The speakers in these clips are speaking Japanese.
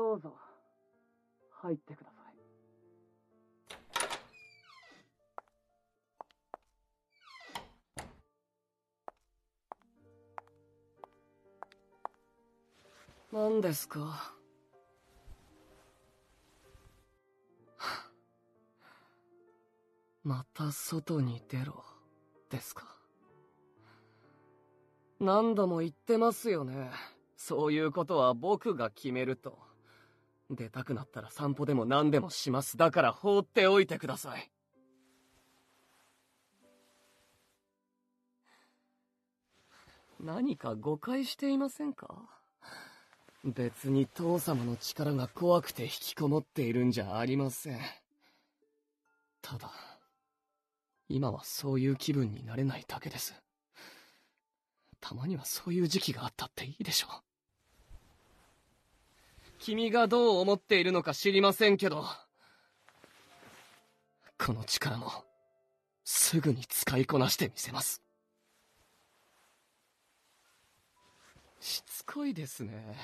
どうぞ、入ってください。何ですか？また外に出ろ、ですか？何度も言ってますよね。そういうことは僕が決めると。出たくなったら散歩でも何でもします。だから放っておいてください。何か誤解していませんか？別に父様の力が怖くて引きこもっているんじゃありません。ただ、今はそういう気分になれないだけです。たまにはそういう時期があったっていいでしょう。君がどう思っているのか知りませんけど、この力も、すぐに使いこなしてみせます。しつこいですね。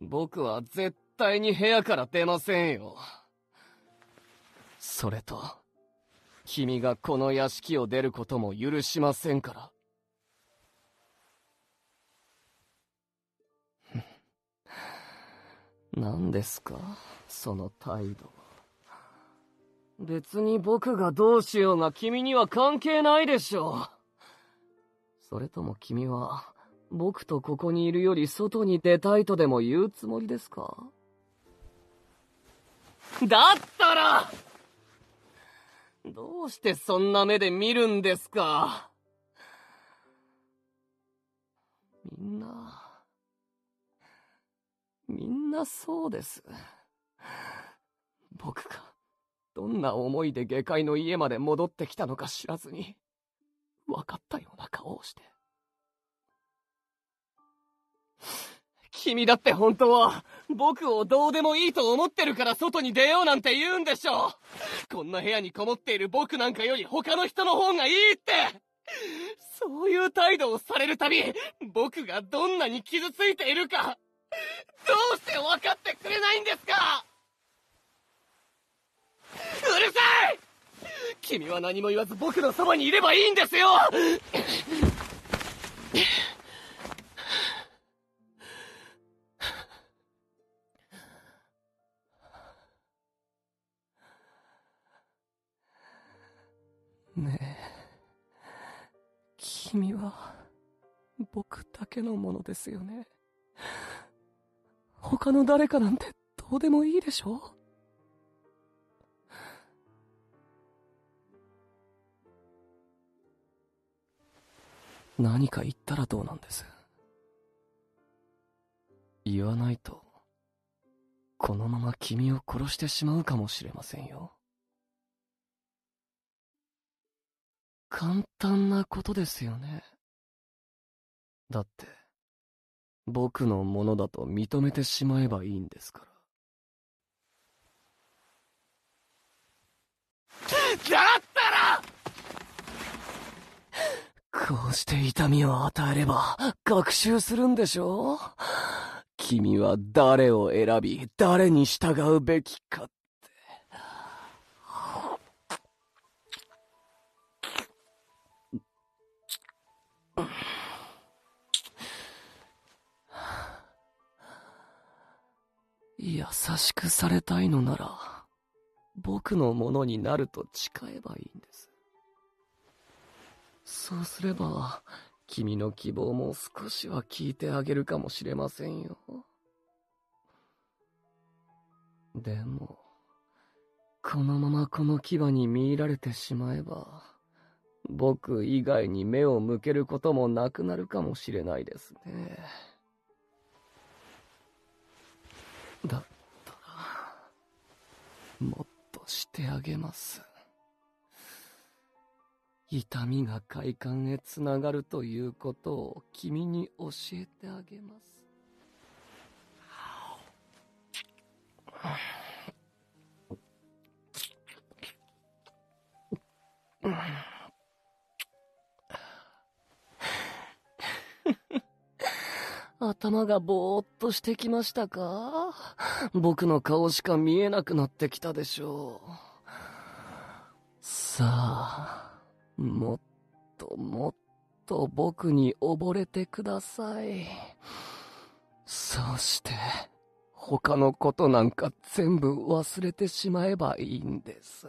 僕は絶対に部屋から出ませんよ。それと、君がこの屋敷を出ることも許しませんから。何ですか？その態度。別に僕がどうしようが君には関係ないでしょう。それとも君は、僕とここにいるより外に出たいとでも言うつもりですか？だったらどうしてそんな目で見るんですか？みんな、みんなそうです。僕が、どんな思いで下界の家まで戻ってきたのか知らずに、分かったような顔をして。君だって本当は、僕をどうでもいいと思ってるから外に出ようなんて言うんでしょうこんな部屋にこもっている僕なんかより他の人の方がいいってそういう態度をされるたび、僕がどんなに傷ついているか、どうして分かってくれないんですか？うるさい！君は何も言わず僕のそばにいればいいんですよ！ねえ、君は、僕だけのものですよね。他の誰かなんてどうでもいいでしょ何か言ったらどうなんです？言わないと、このまま君を殺してしまうかもしれませんよ。簡単なことですよね。だって、僕のものだと認めてしまえばいいんですから。だったらこうして痛みを与えれば学習するんでしょ君は誰を選び、誰に従うべきか優しくされたいのなら、僕のものになると誓えばいいんです。そうすれば、君の希望も少しは聞いてあげるかもしれませんよ。でも、このままこの牙に見入られてしまえば、僕以外に目を向けることもなくなるかもしれないですね。だったら、もっとしてあげます。痛みが快感へつながるということを君に教えてあげます。頭がぼーっとしてきましたか？僕の顔しか見えなくなってきたでしょう。さあ、もっともっと僕に溺れてください。そうして、他のことなんか全部忘れてしまえばいいんです。